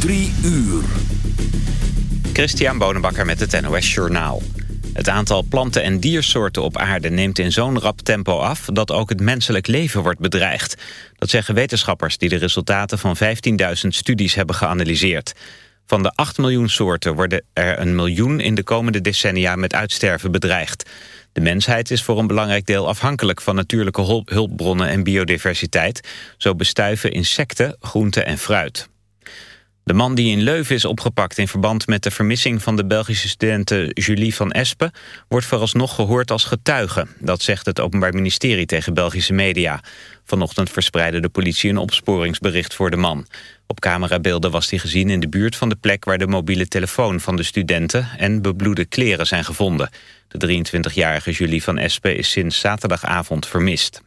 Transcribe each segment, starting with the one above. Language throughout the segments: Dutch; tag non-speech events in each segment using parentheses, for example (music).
Drie uur. Christian Bonenbakker met het NOS Journaal. Het aantal planten- en diersoorten op aarde neemt in zo'n rap tempo af... dat ook het menselijk leven wordt bedreigd. Dat zeggen wetenschappers die de resultaten van 15.000 studies hebben geanalyseerd. Van de 8 miljoen soorten worden er een miljoen in de komende decennia met uitsterven bedreigd. De mensheid is voor een belangrijk deel afhankelijk van natuurlijke hulpbronnen en biodiversiteit. Zo bestuiven insecten, groenten en fruit. De man die in Leuven is opgepakt in verband met de vermissing van de Belgische studente Julie van Espen wordt vooralsnog gehoord als getuige. Dat zegt het Openbaar Ministerie tegen Belgische media. Vanochtend verspreidde de politie een opsporingsbericht voor de man. Op camerabeelden was hij gezien in de buurt van de plek waar de mobiele telefoon van de studenten en bebloede kleren zijn gevonden. De 23-jarige Julie van Espen is sinds zaterdagavond vermist.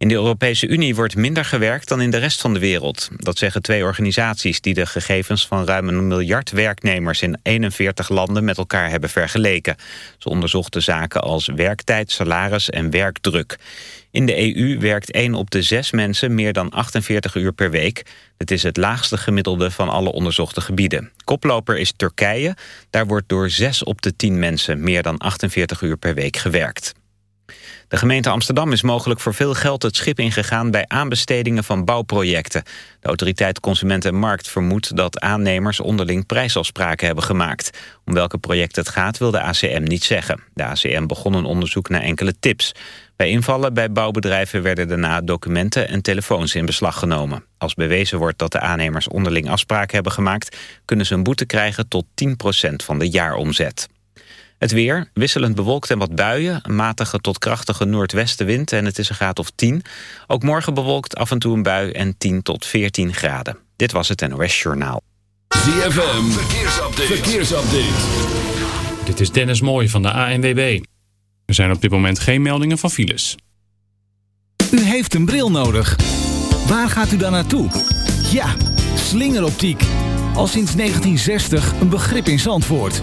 In de Europese Unie wordt minder gewerkt dan in de rest van de wereld. Dat zeggen twee organisaties die de gegevens van ruim een miljard werknemers in 41 landen met elkaar hebben vergeleken. Ze onderzochten zaken als werktijd, salaris en werkdruk. In de EU werkt 1 op de 6 mensen meer dan 48 uur per week. Het is het laagste gemiddelde van alle onderzochte gebieden. Koploper is Turkije. Daar wordt door 6 op de 10 mensen meer dan 48 uur per week gewerkt. De gemeente Amsterdam is mogelijk voor veel geld het schip ingegaan bij aanbestedingen van bouwprojecten. De autoriteit Consument en Markt vermoedt dat aannemers onderling prijsafspraken hebben gemaakt. Om welke projecten het gaat wil de ACM niet zeggen. De ACM begon een onderzoek naar enkele tips. Bij invallen bij bouwbedrijven werden daarna documenten en telefoons in beslag genomen. Als bewezen wordt dat de aannemers onderling afspraken hebben gemaakt... kunnen ze een boete krijgen tot 10% van de jaaromzet. Het weer, wisselend bewolkt en wat buien. Een matige tot krachtige noordwestenwind en het is een graad of 10. Ook morgen bewolkt af en toe een bui en 10 tot 14 graden. Dit was het NOS Journaal. ZFM, verkeersupdate. verkeersupdate. Dit is Dennis Mooij van de ANWB. Er zijn op dit moment geen meldingen van files. U heeft een bril nodig. Waar gaat u dan naartoe? Ja, slingeroptiek. Al sinds 1960 een begrip in Zandvoort.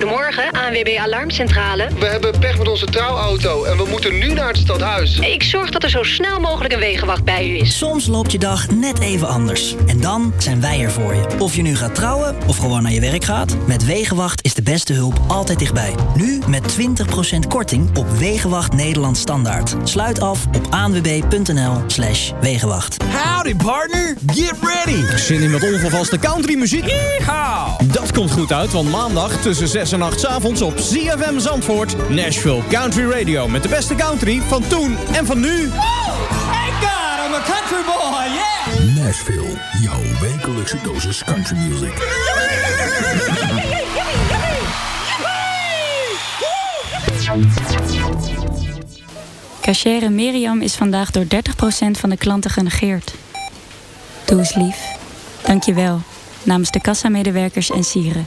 Goedemorgen, ANWB Alarmcentrale. We hebben pech met onze trouwauto en we moeten nu naar het stadhuis. Ik zorg dat er zo snel mogelijk een wegenwacht bij u is. Soms loopt je dag net even anders. En dan zijn wij er voor je. Of je nu gaat trouwen of gewoon naar je werk gaat. Met Wegenwacht is de beste hulp altijd dichtbij. Nu met 20% korting op Wegenwacht Nederland Standaard. Sluit af op aanwb.nl slash Wegenwacht. Howdy partner, get ready. Zin in met ongevaste country muziek? Yeehaw. Dat komt goed uit, want maandag tussen 6 en 8 avonds op ZFM Zandvoort... Nashville Country Radio met de beste country van toen en van nu. Thank God, I'm a country boy, yeah! Nashville, jouw wekelijkse dosis country music. Cachere Miriam is vandaag door 30% van de klanten genegeerd. Doe eens lief. Dank je wel. Namens de kassamedewerkers en sieren.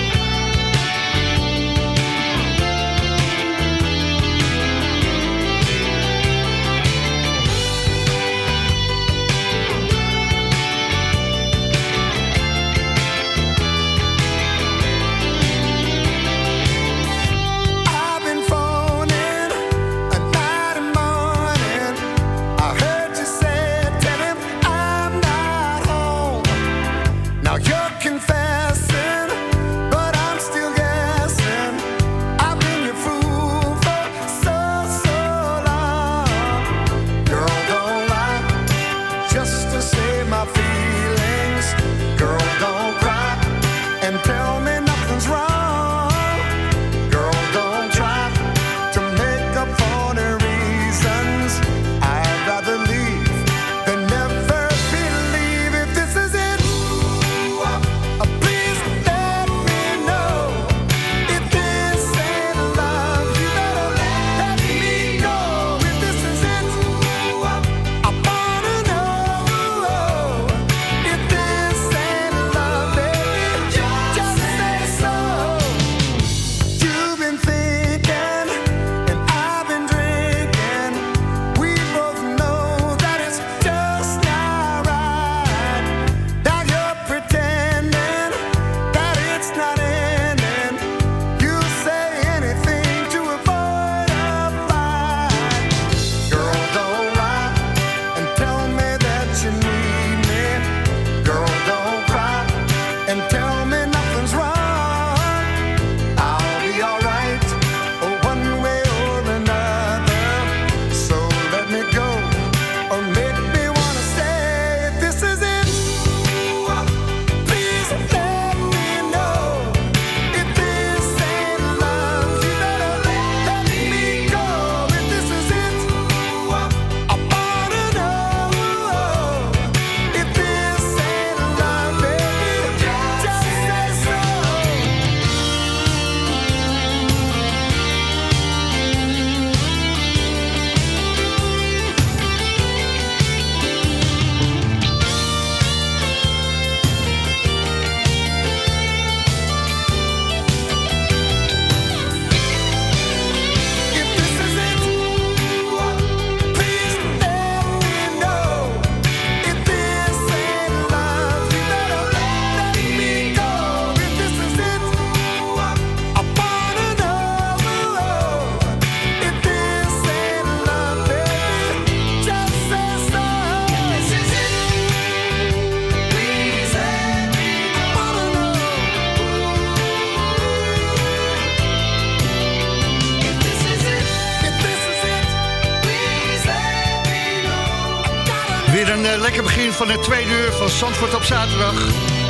Het tweede uur van Zandvoort op zaterdag.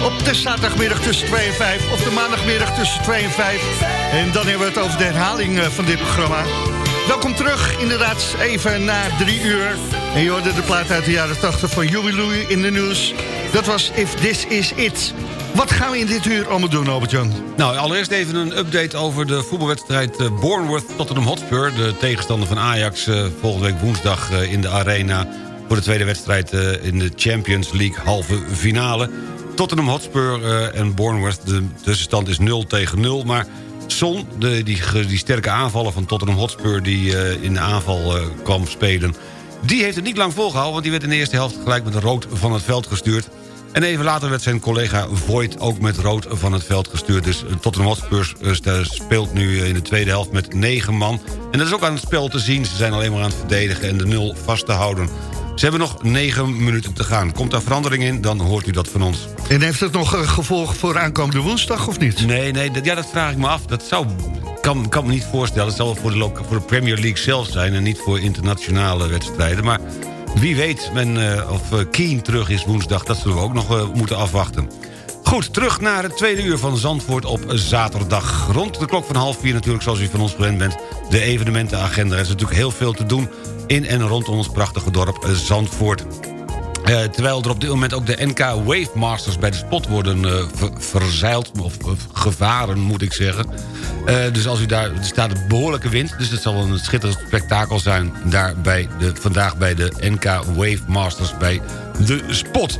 Op de zaterdagmiddag tussen 2 en 5. Of de maandagmiddag tussen 2 en 5. En dan hebben we het over de herhaling eh, van dit programma. Welkom terug, inderdaad, even na drie uur. En je hoorde de plaat uit de jaren 80 van Joey Louie in de nieuws. Dat was If This Is It. Wat gaan we in dit uur allemaal doen, Albert-Jan? Nou, allereerst even een update over de voetbalwedstrijd uh, Bournemouth Tottenham Hotspur. De tegenstander van Ajax uh, volgende week woensdag in de arena... voor de tweede wedstrijd in de Champions League halve finale. Tottenham Hotspur en Bournemouth, de tussenstand is 0 tegen 0... maar Son, de, die, die sterke aanvaller van Tottenham Hotspur... die in de aanval kwam spelen... die heeft het niet lang volgehouden... want die werd in de eerste helft gelijk met rood van het veld gestuurd... En even later werd zijn collega Voigt ook met rood van het veld gestuurd. Dus Tottenham Hotspur eh, speelt nu eh, in de tweede helft met negen man. En dat is ook aan het spel te zien. Ze zijn alleen maar aan het verdedigen en de nul vast te houden. Ze hebben nog negen minuten te gaan. Komt daar verandering in, dan hoort u dat van ons. En heeft het nog gevolg voor aankomende woensdag of niet? Nee, nee dat, ja, dat vraag ik me af. Dat zou, kan, kan me niet voorstellen. Het zal voor de, voor de Premier League zelf zijn... en niet voor internationale wedstrijden. Maar wie weet men, uh, of uh, Keen terug is woensdag, dat zullen we ook nog uh, moeten afwachten. Goed, terug naar het tweede uur van Zandvoort op zaterdag. Rond de klok van half vier natuurlijk, zoals u van ons gewend bent... de evenementenagenda. Er is natuurlijk heel veel te doen in en rondom ons prachtige dorp Zandvoort. Uh, terwijl er op dit moment ook de NK Wave Masters bij de spot worden uh, verzeild. Of, gevaren, moet ik zeggen. Dus als u daar, er staat een behoorlijke wind. Dus het zal een schitterend spektakel zijn. Daar bij de, vandaag bij de NK Wave Masters bij de spot.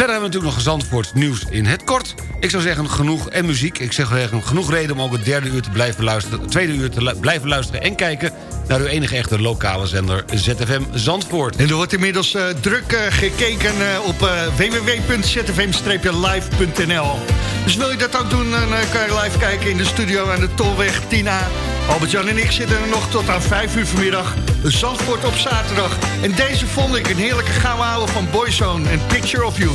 Verder hebben we natuurlijk nog Zandvoort nieuws in het kort. Ik zou zeggen genoeg en muziek. Ik zeg genoeg reden om ook het derde uur te blijven luisteren. Tweede uur te blijven luisteren en kijken naar uw enige echte lokale zender ZFM Zandvoort. En er wordt inmiddels uh, druk uh, gekeken uh, op www.zfm-live.nl. Dus wil je dat ook doen, dan kan je live kijken in de studio aan de Tolweg 10A. Albert-Jan en ik zitten er nog tot aan 5 uur vanmiddag. Zandvoort op zaterdag. En deze vond ik een heerlijke gouden van Boyzone en Picture of You.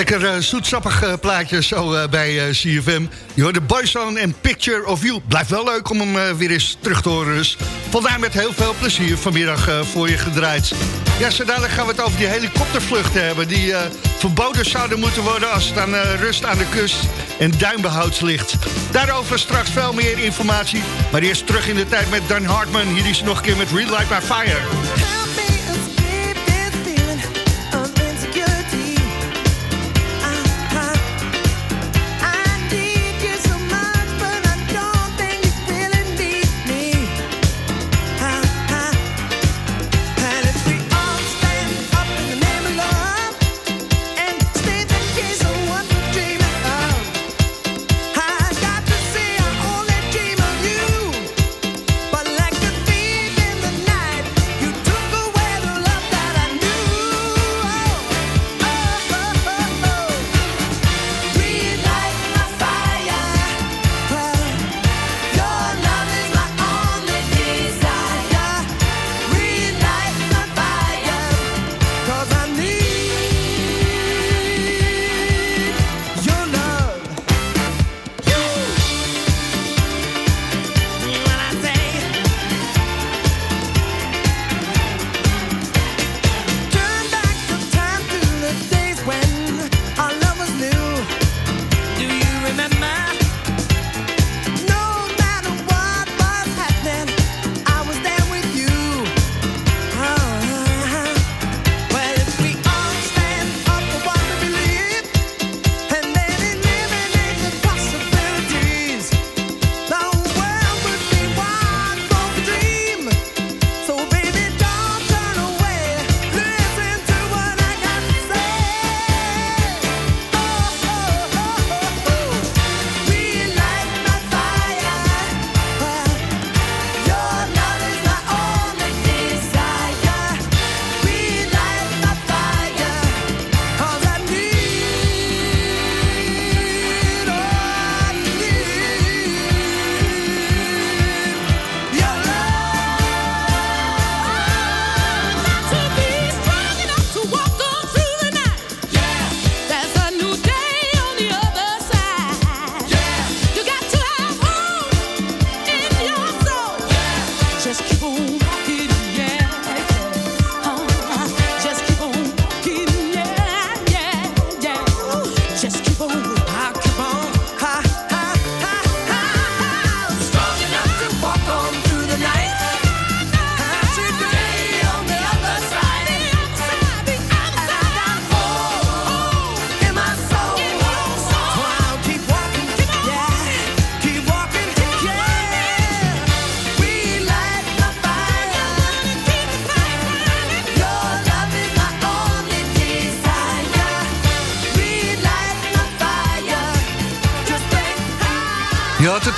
Lekker uh, zoetsappig uh, plaatje zo uh, bij CFM. Je hoort de Boyzone en Picture of You. Blijft wel leuk om hem weer eens terug te horen. Dus vandaar met heel veel plezier vanmiddag voor je gedraaid. Ja, zo dadelijk gaan we het over die helikoptervluchten hebben... die verboden zouden moeten worden als het aan rust aan de kust en duinbehouds ligt. Daarover straks veel meer informatie. Maar eerst terug in de tijd met Dan Hartman. Hier is nog een keer met Real Like My Fire.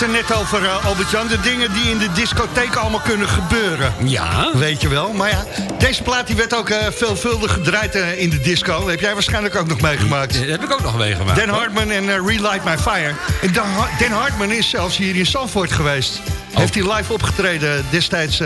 Er net over, uh, Albert-Jan. De dingen die in de discotheek allemaal kunnen gebeuren. Ja. Weet je wel. Maar ja, deze plaat die werd ook uh, veelvuldig gedraaid uh, in de disco. Dat heb jij waarschijnlijk ook nog meegemaakt. Dat heb ik ook nog meegemaakt. Dan Hartman en Relight My Fire. En Dan, Dan, Hartman is zelfs hier in Zandvoort geweest. Oh. Heeft hij live opgetreden destijds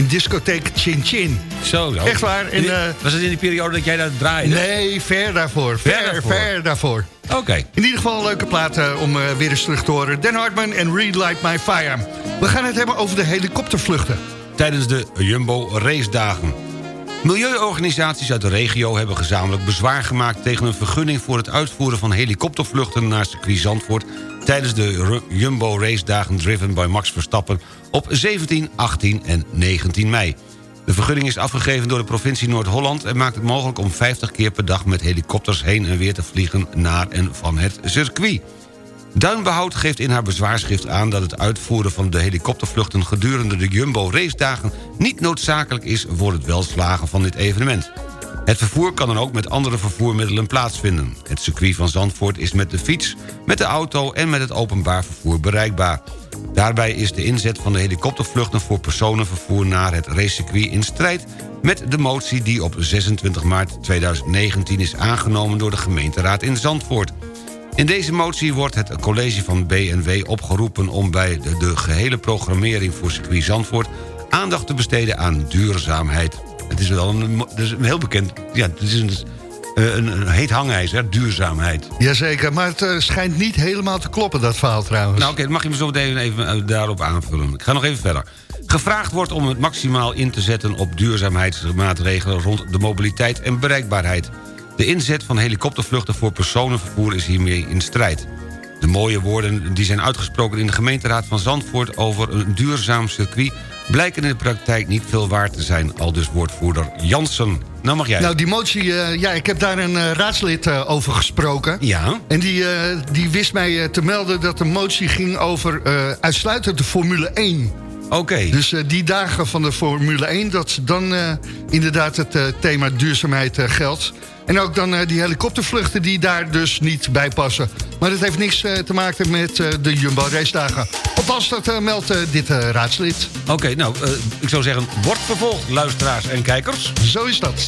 in discotheek Chin Chin. Zo, zo. Echt waar. En, was het in die periode dat jij dat draaide? Nee, ver daarvoor. Ver, ver daarvoor. Ver daarvoor. Oké. In ieder geval een leuke plaat uh, om uh, weer eens terug te horen. Dan Hartman en Relight My Fire. We gaan het hebben over de helikoptervluchten. Tijdens de Jumbo Race Dagen. Milieuorganisaties uit de regio hebben gezamenlijk bezwaar gemaakt... tegen een vergunning voor het uitvoeren van helikoptervluchten naar circuit Zandvoort... tijdens de Jumbo Race Dagen driven by Max Verstappen op 17, 18 en 19 mei. De vergunning is afgegeven door de provincie Noord-Holland... en maakt het mogelijk om 50 keer per dag met helikopters heen en weer te vliegen... naar en van het circuit. Duinbehoud geeft in haar bezwaarschrift aan dat het uitvoeren van de helikoptervluchten gedurende de Jumbo racedagen niet noodzakelijk is voor het welslagen van dit evenement. Het vervoer kan dan ook met andere vervoermiddelen plaatsvinden. Het circuit van Zandvoort is met de fiets, met de auto en met het openbaar vervoer bereikbaar. Daarbij is de inzet van de helikoptervluchten voor personenvervoer naar het racecircuit in strijd met de motie die op 26 maart 2019 is aangenomen door de gemeenteraad in Zandvoort. In deze motie wordt het college van BNW opgeroepen om bij de, de gehele programmering voor circuit Zandvoort aandacht te besteden aan duurzaamheid. Het is wel een, een heel bekend... Ja, het is een eh, een, een heet hangijzer, duurzaamheid. Jazeker, maar het eh, schijnt niet helemaal te kloppen, dat verhaal trouwens. Nou oké, dan mag je me zo meteen even eh, daarop aanvullen. Ik ga nog even verder. Gevraagd wordt om het maximaal in te zetten op duurzaamheidsmaatregelen... rond de mobiliteit en bereikbaarheid. De inzet van helikoptervluchten voor personenvervoer is hiermee in strijd. De mooie woorden die zijn uitgesproken in de gemeenteraad van Zandvoort... over een duurzaam circuit blijken in de praktijk niet veel waard te zijn. Al dus woordvoerder Jansen. Nou mag jij. Nou, die motie, eh, ja, ik heb daar een eh, raadslid eh, over gesproken. Ja. En die, die wist mij te melden dat de motie ging over uitsluitend de Formule 1. Oké. Dus die dagen van de Formule 1, dat dan inderdaad het thema duurzaamheid geldt. En ook dan eh, die helikoptervluchten die daar dus niet bij passen. Maar dat heeft niks eh, te maken met eh, de Jumbo race dagen. Althans, dat meldt dit raadslid. Oké, nou, ik zou zeggen, wordt vervolgd, luisteraars en kijkers. Zo is dat.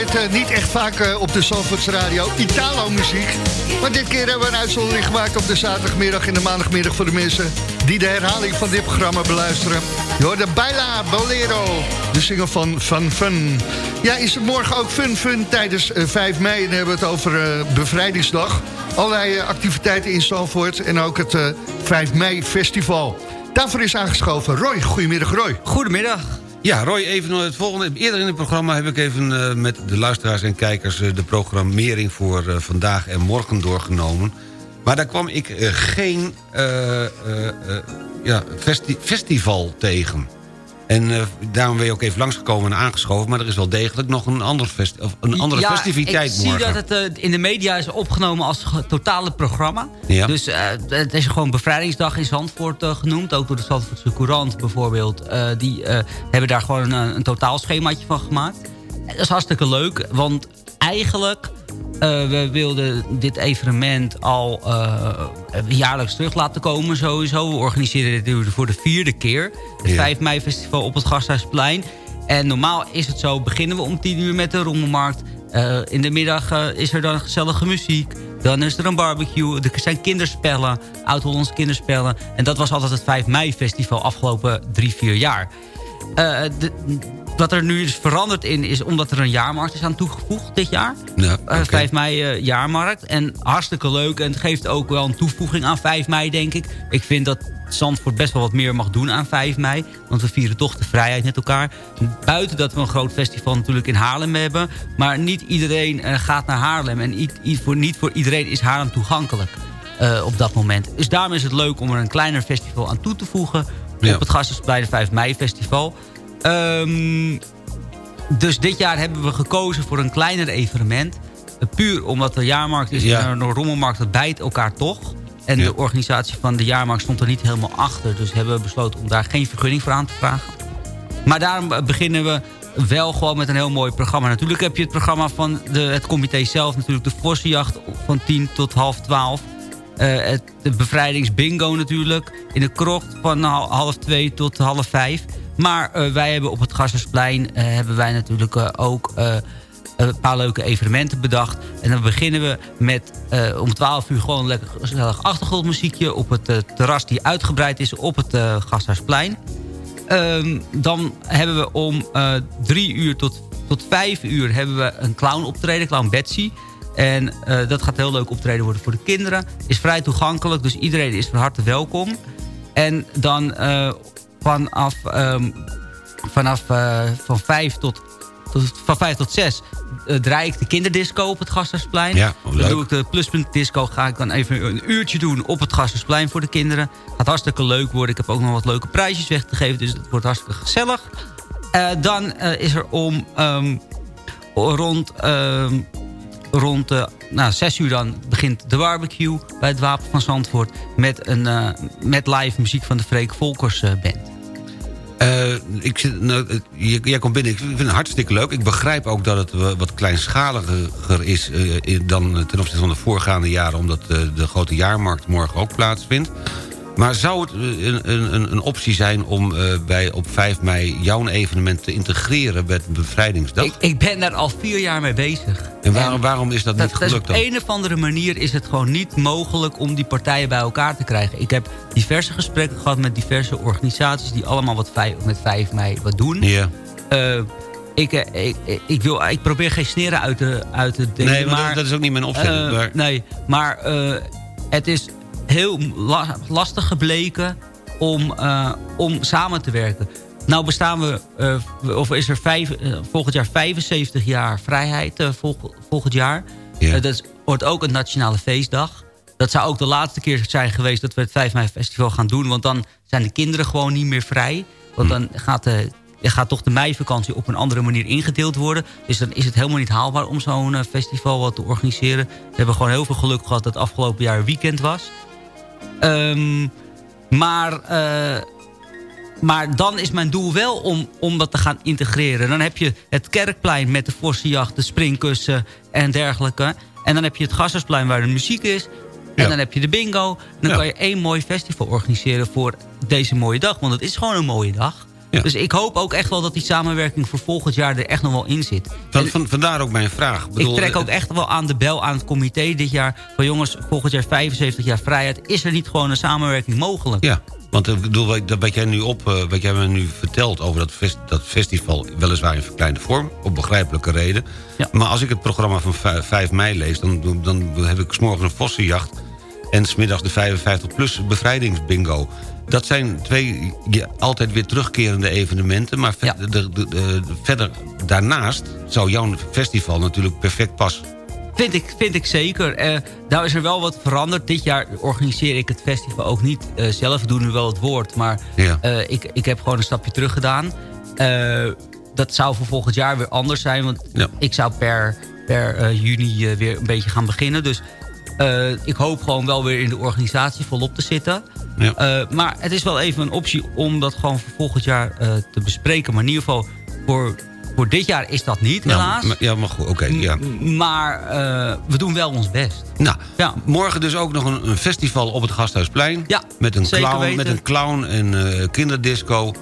Het eh, niet echt vaak eh, op de Zandvoorts Radio. Italo-muziek. Maar dit keer hebben we een uitzondering gemaakt op de zaterdagmiddag en de maandagmiddag... voor de mensen die de herhaling van dit programma beluisteren. Je hoort de Baila Bolero, de single van Fun Fun. Ja, is het morgen ook Fun Fun tijdens eh, 5 mei? En hebben we het over eh, Bevrijdingsdag. Allerlei eh, activiteiten in Zandvoort en ook het eh, 5 mei festival. Daarvoor is aangeschoven Roy. Goedemiddag Roy. Goedemiddag. Ja, Roy, even het volgende. Eerder in het programma heb ik even eh, met de luisteraars en kijkers... eh, de programmering voor eh, vandaag en morgen doorgenomen. Maar daar kwam ik geen ja, festi- festival tegen. En uh, daarom ben je ook even langsgekomen en aangeschoven... maar er is wel degelijk nog een, ander of een andere ja, festiviteit ik zie dat het uh, in de media is opgenomen als totale programma. Ja. Dus uh, het is gewoon Bevrijdingsdag in Zandvoort genoemd. Ook door de Zandvoortse Courant bijvoorbeeld. die hebben daar gewoon een, een totaalschemaatje van gemaakt. Dat is hartstikke leuk, want eigenlijk... Uh, we wilden dit evenement al uh, jaarlijks terug laten komen sowieso. We organiseren dit voor de vierde keer. Het ja. 5 mei festival op het Gasthuisplein. En normaal is het zo, beginnen we om 10 uur met de rommelmarkt. Uh, in de middag is er dan gezellige muziek. Dan is er een barbecue. Er zijn kinderspellen, oud-Hollandse kinderspellen. En dat was altijd het 5 mei festival afgelopen drie, vier jaar. De, wat er nu is veranderd in is omdat er een jaarmarkt is aan toegevoegd dit jaar. Ja, okay. uh, 5 mei uh, jaarmarkt. En hartstikke leuk. En het geeft ook wel een toevoeging aan 5 mei, denk ik. Ik vind dat Zandvoort best wel wat meer mag doen aan 5 mei. Want we vieren toch de vrijheid met elkaar. Buiten dat we een groot festival natuurlijk in Haarlem hebben. Maar niet iedereen uh, gaat naar Haarlem. En niet, voor, niet voor iedereen is Haarlem toegankelijk uh, op dat moment. Dus daarom is het leuk om er een kleiner festival aan toe te voegen. Ja. Op het Gastensplein 5 mei festival. Um, dus dit jaar hebben we gekozen voor een kleiner evenement. Uh, puur omdat de jaarmarkt is Ja. en een rommelmarkt, dat bijt elkaar toch. En Ja. de organisatie van de jaarmarkt stond er niet helemaal achter. Dus hebben we besloten om daar geen vergunning voor aan te vragen. Maar daarom uh, beginnen we wel gewoon met een heel mooi programma. Natuurlijk heb je het programma van de, het comité zelf. Natuurlijk de Vossenjacht van 10 tot half 12. Uh, het, de bevrijdingsbingo natuurlijk. In de krocht van half 2 tot half 5. Maar uh, wij hebben op het Gassersplein uh, hebben wij natuurlijk ook een paar leuke evenementen bedacht. En dan beginnen we met om 12 uur gewoon een lekker gezellig achtergrondmuziekje... op het terras die uitgebreid is op het uh, Gasthuisplein. Um, dan hebben we om drie uur tot, tot vijf uur hebben we een clown optreden, Clown Betsy... En uh, dat gaat heel leuk optreden worden voor de kinderen. Is vrij toegankelijk, dus iedereen is van harte welkom. En dan uh, vanaf, um, vanaf uh, van, vijf tot, tot, van vijf tot zes draai ik de kinderdisco op het Gasthuisplein. Ja, dan doe ik de pluspunt disco. Ga ik dan even een uurtje doen op het Gasthuisplein voor de kinderen. Gaat hartstikke leuk worden. Ik heb ook nog wat leuke prijsjes weg te geven. Dus het wordt hartstikke gezellig. dan is er om um, rond rond uh, nou, 6 uur dan begint de barbecue bij het Wapen van Zandvoort... met, een, uh, met live muziek van de Freek Volkers uh, Band. Ik nou, jij komt binnen, ik vind het hartstikke leuk. Ik begrijp ook dat het wat kleinschaliger is dan ten opzichte van de voorgaande jaren... omdat de grote jaarmarkt morgen ook plaatsvindt. Maar zou het een, een, een optie zijn om uh, bij op 5 mei jouw evenement te integreren met Bevrijdingsdag? Ik, ik ben daar al vier jaar mee bezig. En waarom, en waarom is dat, dat niet gelukt dan? Op een of andere manier is het gewoon niet mogelijk om die partijen bij elkaar te krijgen. Ik heb diverse gesprekken gehad met diverse organisaties die allemaal wat vijf, met 5 mei wat doen. Ja. Uh, ik, ik, ik, wil, ik probeer geen sneren uit te, uit te denken. Nee, maar, dat, dat, is ook niet mijn opzet. Uh. Nee, maar het is heel la lastig gebleken om, uh, om samen te werken. Nou bestaan we, uh, of is er vijf, uh, volgend jaar 75 jaar vrijheid volg, volgend jaar. Ja. dat wordt ook een nationale feestdag. Dat zou ook de laatste keer zijn geweest dat we het 5 mei festival gaan doen. Want dan zijn de kinderen gewoon niet meer vrij. Want dan gaat, de, gaat toch de meivakantie op een andere manier ingedeeld worden. Dus dan is het helemaal niet haalbaar om zo'n festival wat te organiseren. We hebben gewoon heel veel geluk gehad dat het afgelopen jaar weekend was. Um, maar, uh, maar dan is mijn doel wel om, om dat te gaan integreren. Dan heb je het Kerkplein met de Vossenjacht, de springkussen en dergelijke. En dan heb je het Gassersplein waar de muziek is. En ja. dan heb je de bingo. En dan Ja. kan je één mooi festival organiseren voor deze mooie dag. Want het is gewoon een mooie dag. Ja. Dus ik hoop ook echt wel dat die samenwerking voor volgend jaar er echt nog wel in zit. Van, van, vandaar ook mijn vraag. Ik bedoel, trek eh, ook echt wel aan de bel aan het comité dit jaar. Van jongens, volgend jaar 75 jaar vrijheid. Is er niet gewoon een samenwerking mogelijk? Ja, want ik bedoel, wat- jij nu op, eh, wat jij me nu vertelt over dat, fest, dat festival, weliswaar in verkleinde vorm, op begrijpelijke reden. Ja. Maar als ik het programma van vij- 5 mei lees, dan, dan heb ik 's morgens een vossenjacht en smiddags de 55 plus bevrijdingsbingo. Dat zijn twee ja, altijd weer terugkerende evenementen. Maar ver- de, de, de- de- verder daarnaast zou jouw festival natuurlijk perfect passen. Vind ik, vind ik zeker. Uh, nou is er wel wat veranderd. Dit jaar organiseer ik het festival ook niet uh, zelf. Doen nu wel het woord. Maar ja. uh, ik, ik heb gewoon een stapje terug gedaan. dat zou voor volgend jaar weer anders zijn. Want ik zou per, per juni weer een beetje gaan beginnen. Dus ik hoop gewoon wel weer in de organisatie volop te zitten. Ja. maar het is wel even een optie om dat gewoon voor volgend jaar te bespreken. Maar in ieder geval voor voor dit jaar is dat niet, helaas. Ja, maar, ja, maar goed, oké. ja. Maar uh, we doen wel ons best. Nou, ja. morgen dus ook nog een, een, festival op het Gasthuisplein. Ja, met een clown, Met een clown en uh, kinderdisco.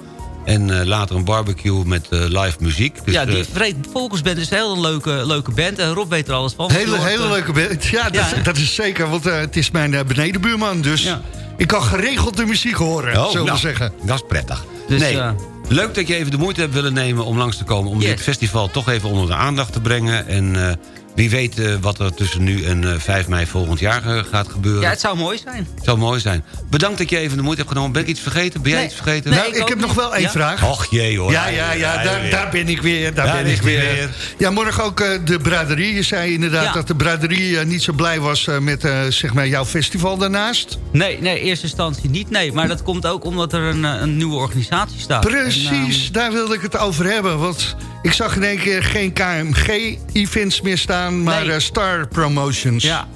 En uh, later een barbecue met uh, live muziek. Dus, ja, die Vreed Volkersband is een hele leuke, leuke band. En Rob weet er alles van. Hele, hele leuke band. Ja, dat, ja. dat is zeker. Want het is mijn benedenbuurman. Dus ja. Ik kan geregeld de muziek horen, oh, zullen we nou, zeggen. Dat is prettig. Dus, nee, Leuk dat je even de moeite hebt willen nemen om langs te komen... om dit festival toch even onder de aandacht te brengen. En uh, wie weet uh, wat er tussen nu en uh, 5 mei volgend jaar uh, gaat gebeuren. Ja, het zou mooi zijn. Het zou mooi zijn. Bedankt dat je even de moeite hebt genomen. Ben ik iets vergeten? Ben jij nee. iets vergeten? Nee, nou, ik, ik heb nog wel één ja? vraag. Och jee hoor. Ja, ja, ja, ja daar, daar, ben ik weer. Daar, daar ben ik weer. weer. Ja, morgen ook de braderie. Je zei inderdaad ja. dat de braderie niet zo blij was met zeg maar jouw festival daarnaast. Nee, nee, in eerste instantie niet. Nee, maar dat komt ook omdat er een, een nieuwe organisatie staat. Precies, en, um... daar wilde ik het over hebben. Want ik zag in één keer geen KMG-events meer staan, maar nee. Star Promotions. Ja.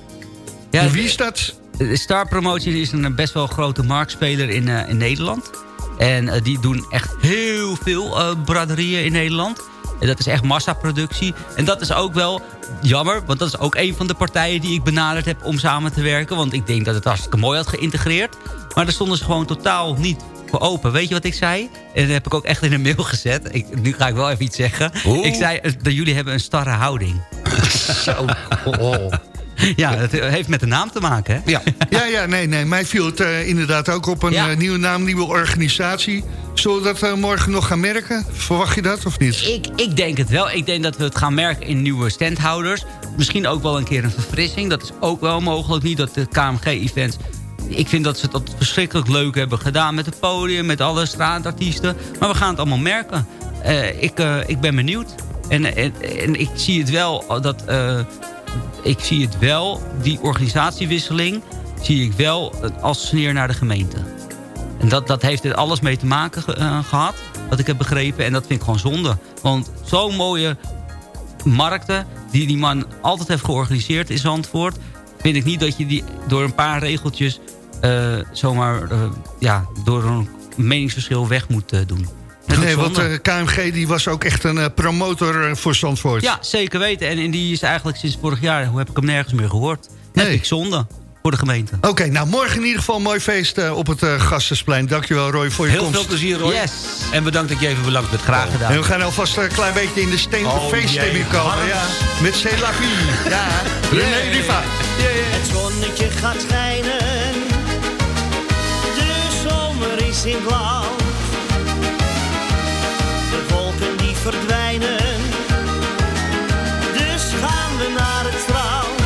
ja wie is dat? Star Promotions is een best wel grote marktspeler in, uh, in Nederland. En uh, die doen echt heel veel uh, braderieën in Nederland. En dat is echt massaproductie. En dat is ook wel jammer, want dat is ook een van de partijen die ik benaderd heb om samen te werken. Want ik denk dat het hartstikke mooi had geïntegreerd. Maar daar stonden ze gewoon totaal niet voor open. Weet je wat ik zei? En dat heb ik ook echt in een mail gezet. Ik, nu ga ik wel even iets zeggen. Oeh. Ik zei dat jullie hebben een starre houding. (laughs) Zo. Oh. Ja, het heeft met de naam te maken, hè? Ja, ja, ja nee, nee. Mij viel het uh, inderdaad ook op een ja. uh, nieuwe naam, nieuwe organisatie. Zullen we dat uh, morgen nog gaan merken? Verwacht je dat of niet? Ik, ik denk het wel. Ik denk dat we het gaan merken in nieuwe standhouders. Misschien ook wel een keer een verfrissing. Dat is ook wel mogelijk. Niet dat de KMG-events... Ik vind dat ze dat verschrikkelijk leuk hebben gedaan met het podium, met alle straatartiesten. Maar we gaan het allemaal merken. ik, ik ben benieuwd. En, en, ik zie het wel dat ik zie het wel, die organisatiewisseling... zie ik wel als sneer naar de gemeente. En dat, dat heeft er alles mee te maken uh, gehad, wat ik heb begrepen. En dat vind ik gewoon zonde. Want zo'n mooie markten die die man altijd heeft georganiseerd in Zandvoort... vind ik niet dat je die door een paar regeltjes... Zomaar ja, door een meningsverschil weg moet doen. Nee, want uh, KMG die was ook echt een uh, promotor uh, voor Zandvoort. Ja, zeker weten. En, en, die is eigenlijk sinds vorig jaar, hoe heb ik hem nergens meer gehoord. Net nee. ik zonde voor de gemeente. Oké, okay, nou morgen in ieder geval een mooi feest op het uh, Gastensplein. Dankjewel Roy voor je Heel komst. veel plezier Roy. Yes. En bedankt dat je even belangrijk bent. Graag gedaan. En we gaan alvast een klein beetje in de steen oh, feeststemming komen. Ja, met C'est la vie. Ja, (laughs) René Riva. Yeah. Het zonnetje gaat schijnen. De zomer is in blauw. Verdwijnen. Dus gaan we naar het strand.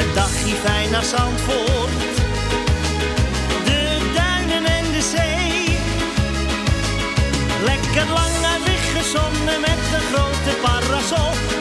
Een dagje fijn naar Zandvoort. De duinen en de zee. Lekker lang naar weg gezonnen met een grote parasol.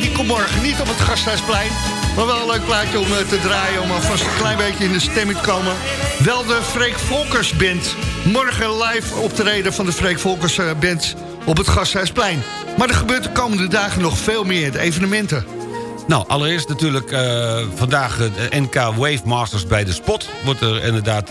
Die komt morgen niet op het Gasthuisplein. Maar wel een leuk plaatje om eh, te draaien, om alvast een klein beetje in de stemming te komen. Wel de Freek Volkers Band. Morgen live optreden van de Freek Volkers eh, Band op het Gasthuisplein. Maar er gebeurt de komende dagen nog veel meer, de evenementen. Nou, allereerst natuurlijk eh, vandaag de NK Wave Masters bij de Spot. Wordt er inderdaad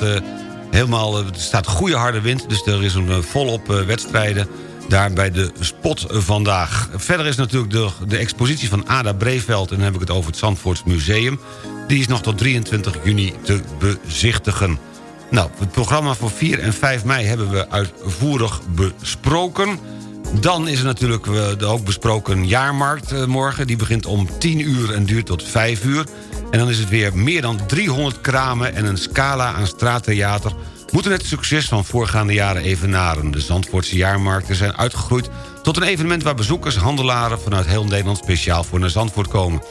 helemaal... er staat goede harde wind, dus er is een volop wedstrijden... daar bij de Spot vandaag. Verder is natuurlijk de, de expositie van Ada Breveld... en dan heb ik het over het Zandvoorts Museum. Die is nog tot 23 juni te bezichtigen. Nou, het programma voor 4 en 5 mei hebben we uitvoerig besproken... Dan is er natuurlijk eh, de ook besproken jaarmarkt eh, morgen. Die begint om 10 uur en duurt tot 5 uur. En dan is het weer meer dan 300 kramen en een scala aan straattheater... moeten het succes van voorgaande jaren evenaren. De Zandvoortse jaarmarkten zijn uitgegroeid tot een evenement... waar bezoekers, handelaren vanuit heel Nederland speciaal voor naar Zandvoort komen.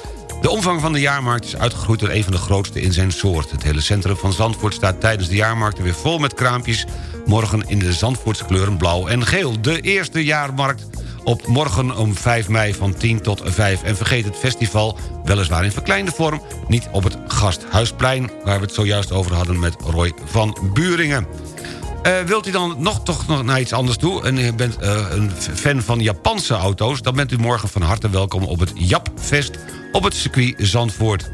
De omvang van de jaarmarkt is uitgegroeid tot een van de grootste in zijn soort. Het hele centrum van Zandvoort staat tijdens de jaarmarkt weer vol met kraampjes... morgen in de Zandvoortse kleuren blauw en geel. De eerste jaarmarkt op morgen om 5 mei van 10 tot 5. En vergeet het festival, weliswaar in verkleinde vorm... niet op het Gasthuisplein, waar we het zojuist over hadden... met Roy van Buringen. Eh, wilt u dan nog, toch nog naar iets anders toe... en u bent eh, een fan van Japanse auto's... dan bent u morgen van harte welkom op het Japfest op het circuit Zandvoort.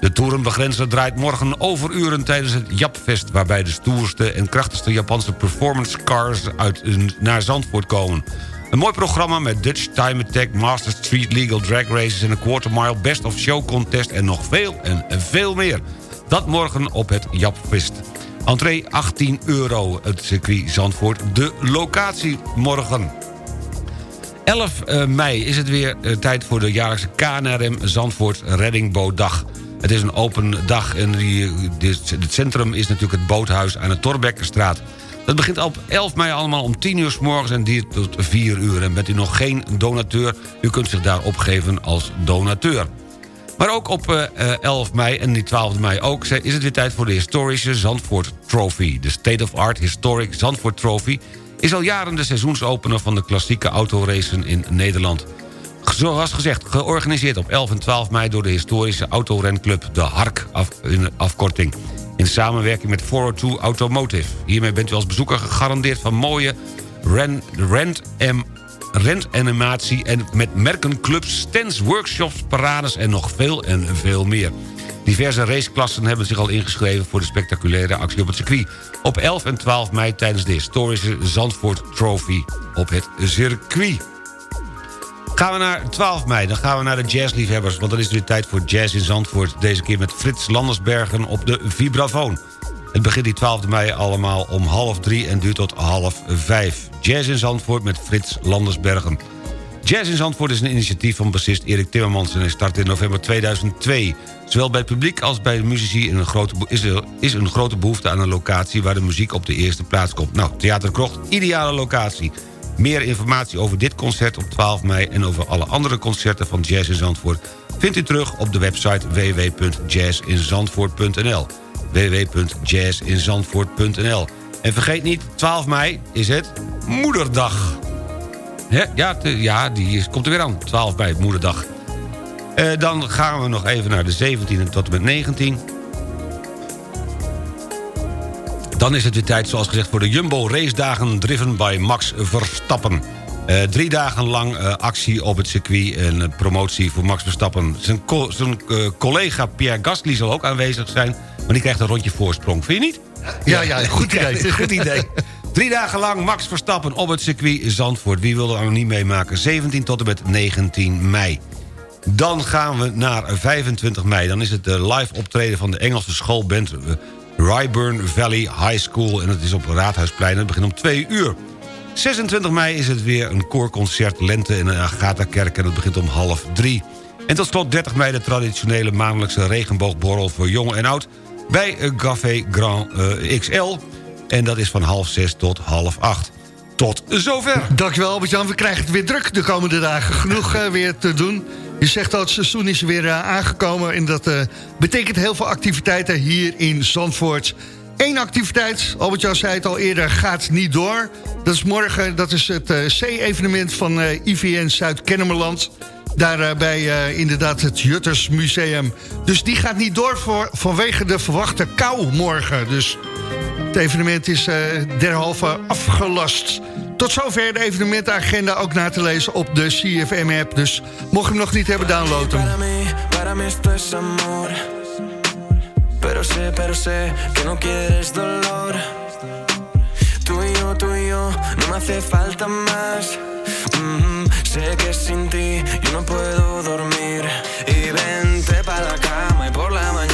De toerenbegrenzer draait morgen overuren tijdens het Japfest... waarbij de stoerste en krachtigste Japanse performance cars uit, naar Zandvoort komen. Een mooi programma met Dutch Time Attack, Master Street Legal Drag Races... en een quarter mile Best of Show Contest en nog veel en veel meer. Dat morgen op het Japfest. Entree 18 euro, het circuit Zandvoort. De locatie morgen. 11 eh, mei is het weer eh, tijd voor de jaarlijkse KNRM Zandvoort Reddingbootdag. Het is een open dag en het centrum is natuurlijk het boothuis aan de Torbekkenstraat. Dat begint op 11 mei allemaal om 10 uur s morgens en duurt tot 4 uur. En bent u nog geen donateur, u kunt zich daar opgeven als donateur. Maar ook op eh, 11 mei en die 12 mei ook... is het weer tijd voor de historische Zandvoort Trophy. De State of Art Historic Zandvoort Trophy... is al jaren de seizoensopener van de klassieke autoracen in Nederland. Zoals gezegd, georganiseerd op 11 en 12 mei... door de historische autorenclub De Hark, in afkorting. In samenwerking met 402 Automotive. Hiermee bent u als bezoeker gegarandeerd van mooie rent, en rentanimatie... en met merkenclubs, stands, workshops, parades en nog veel en veel meer. Diverse raceklassen hebben zich al ingeschreven... voor de spectaculaire actie op het circuit. Op 11 en 12 mei tijdens de historische Zandvoort Trophy op het circuit. Gaan we naar 12 mei, dan gaan we naar de jazzliefhebbers... want dan is het weer tijd voor jazz in Zandvoort. Deze keer met Frits Landersbergen op de vibrafoon. Het begint die 12 mei allemaal om half drie en duurt tot half vijf. Jazz in Zandvoort met Frits Landersbergen. Jazz in Zandvoort is een initiatief van bassist Erik Timmermans... en hij start in november 2002. Zowel bij het publiek als bij de muzici een grote is, er, is een grote behoefte aan een locatie... waar de muziek op de eerste plaats komt. Nou, Theater Krocht, ideale locatie. Meer informatie over dit concert op 12 mei... en over alle andere concerten van Jazz in Zandvoort... vindt u terug op de website www.jazzinzandvoort.nl www.jazzinzandvoort.nl En vergeet niet, 12 mei is het Moederdag. Ja, te, ja die komt er weer aan. 12 mei, Moederdag. Uh, dan gaan we nog even naar de 17e tot en met 19. Dan is het weer tijd, zoals gezegd, voor de Jumbo Race Dagen... driven by Max Verstappen. Uh, drie dagen lang uh, actie op het circuit en promotie voor Max Verstappen. Zijn, co zijn collega Pierre Gasly zal ook aanwezig zijn... maar die krijgt een rondje voorsprong. Vind je niet? Ja, ja, goed idee. goed (laughs) idee. Drie dagen lang Max Verstappen op het circuit Zandvoort. Wie wil er nog niet meemaken? 17 tot en met 19 mei. Dan gaan we naar 25 mei. Dan is het de live optreden van de Engelse schoolband... Eh, Ryburn Valley High School. En het is op Raadhuisplein. Het begint om 2 uur. 26 mei is het weer een koorconcert Lente in de Agatha-kerk... en het begint om half drie. En tot slot 30 mei de traditionele maandelijkse regenboogborrel... voor jong en oud bij Café Grand eh, XL... En dat is van half zes tot half acht. Tot zover. Dankjewel Albert-Jan. We krijgen het weer druk de komende dagen. Genoeg uh, weer te doen. Je zegt dat het seizoen is weer uh, aangekomen. En dat uh, betekent heel veel activiteiten hier in Zandvoort. Eén activiteit, Albert-Jan zei het al eerder, gaat niet door. Dat is morgen, dat is het C-evenement van IVN Zuid-Kennemerland. Daar bij inderdaad het Jutters Museum. Dus die gaat niet door vanwege de verwachte kou morgen. Dus het evenement is uh, derhalve afgelast. Tot zover de evenementagenda ook na te lezen op de CFM-app. Dus mocht je hem nog niet hebben, download hem. Pero sé, pero sé que no quieres dolor. Tú y yo, tú y yo, no me hace falta más. Mm -hmm. Sé que sin ti yo no puedo dormir. Y vente pa' la cama y por la mañana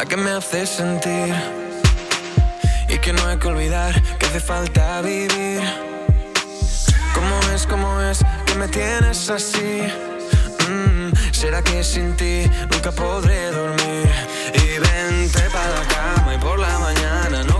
la que me hace sentir Y que no hay que olvidar que hace falta vivir ¿Cómo es, cómo es que me tienes así? Mm, ¿Será que sin ti nunca podré dormir? Y vente para la cama y por la mañana No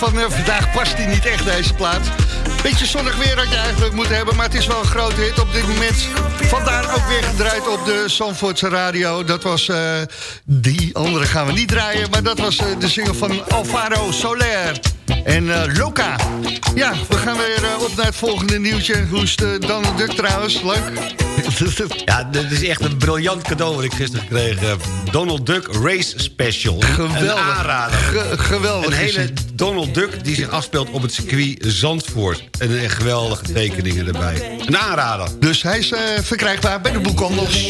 Van eh, vandaag past hij niet echt deze plaat. Beetje zonnig weer had je eigenlijk moeten hebben, maar het is wel een grote hit op dit moment. Vandaar ook weer gedraaid op de Zandvoortse radio. Dat was uh, die andere gaan we niet draaien, maar dat was uh, de single van Alvaro Soler en uh, Loca. Ja, we gaan weer op naar het volgende nieuwtje. Hoe is de Donald Duck trouwens? Leuk? (laughs) Ja, dit is echt een briljant cadeau wat ik gisteren kreeg. Donald Duck Race Special. Geweldig. Een aanrader. Ge geweldig. Een hele Donald Duck die zich afspeelt op het circuit Zandvoort. En een geweldige tekeningen erbij. Een aanrader. Dus hij is uh, verkrijgbaar bij de boekhandels.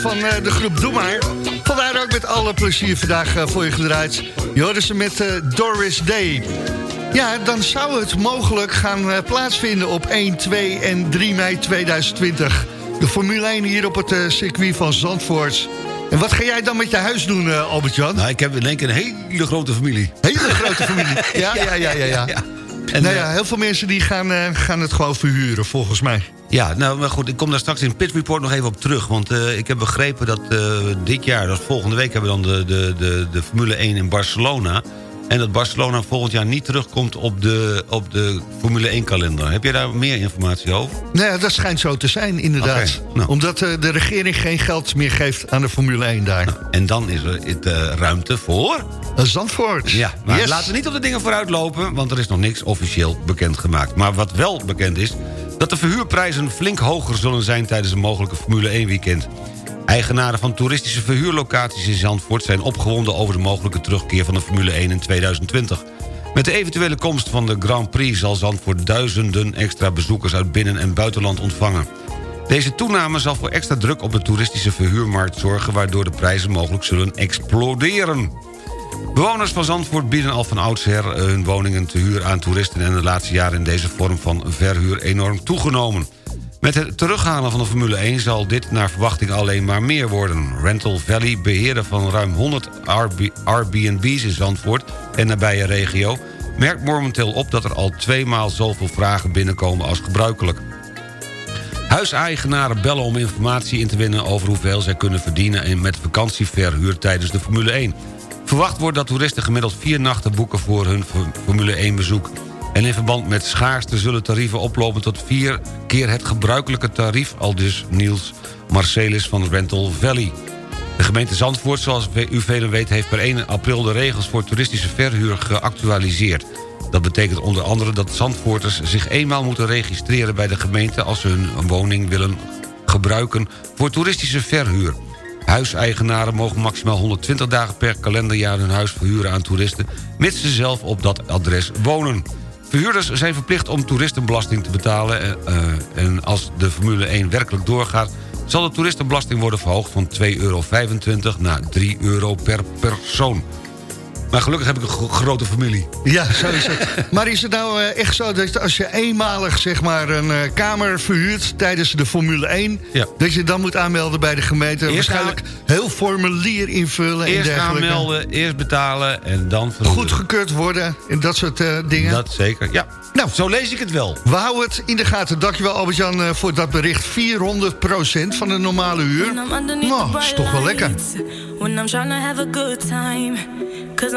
Van eh, de groep Doe Maar. Vandaar ook met alle plezier vandaag eh, voor je gedraaid. Je hoorde ze met eh, Doris Day. Ja, dan zou het mogelijk gaan plaatsvinden op 1, 2 en 3 mei 2020. De Formule 1 hier op het circuit van Zandvoort. En wat ga jij dan met je huis doen, Albert-Jan? Nou, ik heb in één keer een hele grote familie. Hele grote familie. (laughs) Ja, ja, ja, ja. ja. En, nou eh, ja, heel veel mensen die gaan, eh, gaan het gewoon verhuren, volgens mij. Ja, nou maar goed, ik kom daar straks in Pit Report nog even op terug. Want eh, ik heb begrepen dat eh, dit jaar, dat volgende week... hebben we dan de, de, de, de Formule 1 in Barcelona. En dat Barcelona volgend jaar niet terugkomt op de, op de Formule 1-kalender. Heb jij daar meer informatie over? Nou ja, dat schijnt zo te zijn, inderdaad. Nou. Omdat eh, de regering geen geld meer geeft aan de Formule 1 daar. En dan is er het, eh, ruimte voor... Een Zandvoort. Ja, maar Yes. laten we niet op de dingen vooruit lopen... want er is nog niks officieel bekendgemaakt. Maar wat wel bekend is... dat de verhuurprijzen flink hoger zullen zijn... tijdens een mogelijke Formule 1-weekend. Eigenaren van toeristische verhuurlocaties in Zandvoort... zijn opgewonden over de mogelijke terugkeer van de Formule 1 in 2020. Met de eventuele komst van de Grand Prix... zal Zandvoort duizenden extra bezoekers uit binnen- en buitenland ontvangen. Deze toename zal voor extra druk op de toeristische verhuurmarkt zorgen... waardoor de prijzen mogelijk zullen exploderen. Bewoners van Zandvoort bieden al van oudsher hun woningen te huur aan toeristen... en de laatste jaren in deze vorm van verhuur enorm toegenomen. Met het terughalen van de Formule 1 zal dit naar verwachting alleen maar meer worden. Rental Valley, beheerder van ruim 100 Airbnb's in Zandvoort en nabije regio... merkt momenteel op dat er al tweemaal zoveel vragen binnenkomen als gebruikelijk. Huiseigenaren bellen om informatie in te winnen over hoeveel zij kunnen verdienen... met vakantieverhuur tijdens de Formule 1. Verwacht wordt dat toeristen gemiddeld vier nachten boeken voor hun Formule 1 bezoek. En in verband met schaarste zullen tarieven oplopen tot vier keer het gebruikelijke tarief... al dus Niels Marcelis van Rental Valley. De gemeente Zandvoort, zoals u velen weet... heeft per 1 april de regels voor toeristische verhuur geactualiseerd. Dat betekent onder andere dat Zandvoorters zich eenmaal moeten registreren bij de gemeente... als ze hun woning willen gebruiken voor toeristische verhuur. Huiseigenaren mogen maximaal 120 dagen per kalenderjaar hun huis verhuren aan toeristen... mits ze zelf op dat adres wonen. Verhuurders zijn verplicht om toeristenbelasting te betalen... Eh, en als de Formule 1 werkelijk doorgaat... zal de toeristenbelasting worden verhoogd van 2,25 euro naar 3 euro per persoon. Maar gelukkig heb ik een grote familie. Ja, zo is het. (laughs) maar is het nou eh, echt zo dat als je eenmalig zeg maar, een eh, kamer verhuurt tijdens de Formule 1... dat je dan moet aanmelden bij de gemeente? Eerst waarschijnlijk heel formulier invullen eerst en dergelijke. aanmelden, eerst betalen en dan... Goedgekeurd worden en dat soort uh, dingen? Dat zeker, ja. Nou, zo lees ik het wel. We houden het in de gaten. Dankjewel Albert-Jan voor dat bericht. 400% van de normale huur. Nou, is toch wel lekker. When I'm trying to have a good time Cause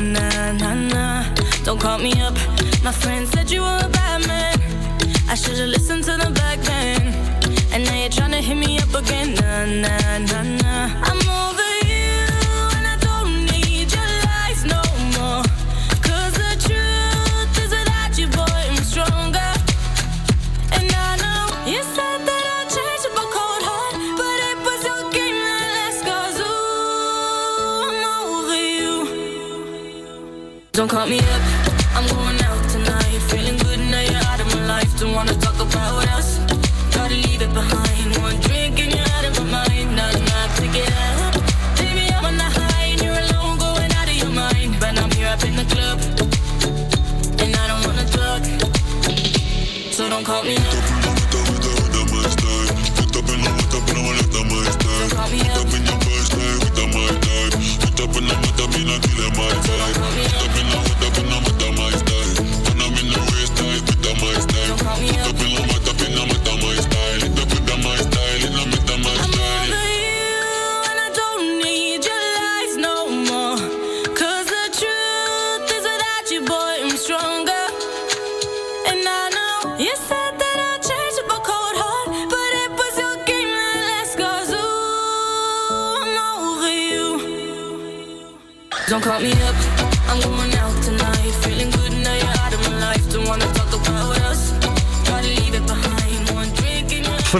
My friend said you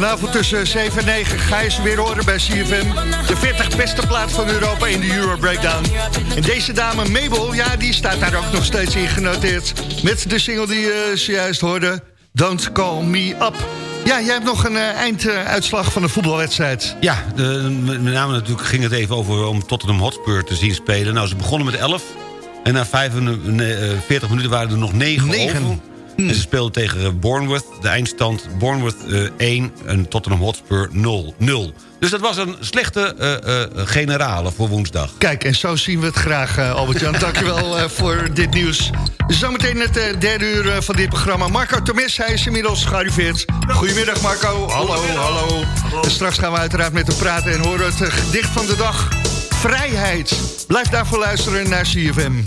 Vanavond tussen 7 en 9 ga je ze weer horen bij CFM. De 40 beste plaat van Europa in de Euro Breakdown. En deze dame Mabel, ja, die staat daar ook nog steeds in genoteerd. Met de single die je zojuist hoorde, Don't Call Me Up. Ja, jij hebt nog een uh, einduitslag van de voetbalwedstrijd. Ja, de, met name natuurlijk ging het even over om Tottenham Hotspur te zien spelen. Nou, ze begonnen met 11. En na 45 minuten waren er nog 9 Negen. over. En ze speelden tegen Bournemouth. De eindstand Bournemouth uh, 1 en Tottenham Hotspur 0. 0. Dus dat was een slechte uh, generale voor woensdag. Kijk, en zo zien we het graag, Albert-Jan. (laughs) Dankjewel voor dit nieuws. Zometeen het derde uur van dit programma. Marco Tomis, hij is inmiddels gearriveerd. Goedemiddag Marco, hallo, hallo. En straks gaan we uiteraard met hem praten en horen het gedicht van de dag. Vrijheid. Blijf daarvoor luisteren naar CFM.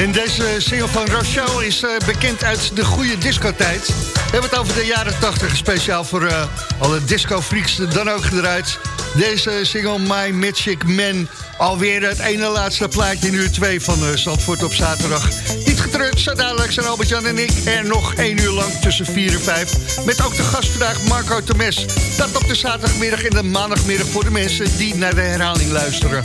En deze single van Rochelle is uh, bekend uit de goede discotijd. We hebben het over de jaren 80, speciaal voor uh, alle disco-freaks dan ook gedraaid. Deze single My Magic Man, alweer het ene laatste plaatje in uur 2 van uh, op zaterdag. Niet getreurd, zo dadelijk zijn Albert-Jan en ik er nog één uur lang tussen 4 en 5. Met ook de gast vandaag Marco Temes. Dat op de zaterdagmiddag en de maandagmiddag voor de mensen die naar de herhaling luisteren.